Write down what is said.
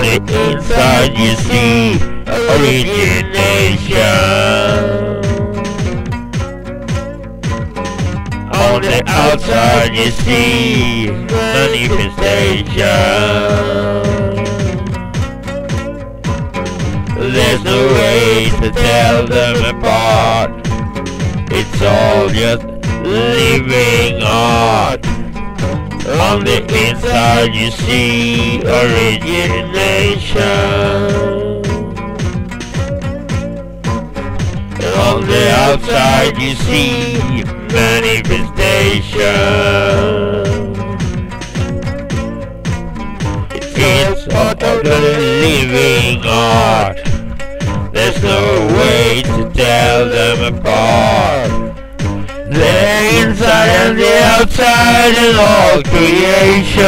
On the inside you see origination. On the outside you see manifestation. There's no way to tell them apart. It's all just living art. On the inside you see origination. On the outside you see manifestation. It's all the living art. There's no way to tell them apart. The inside and the outside is all creation.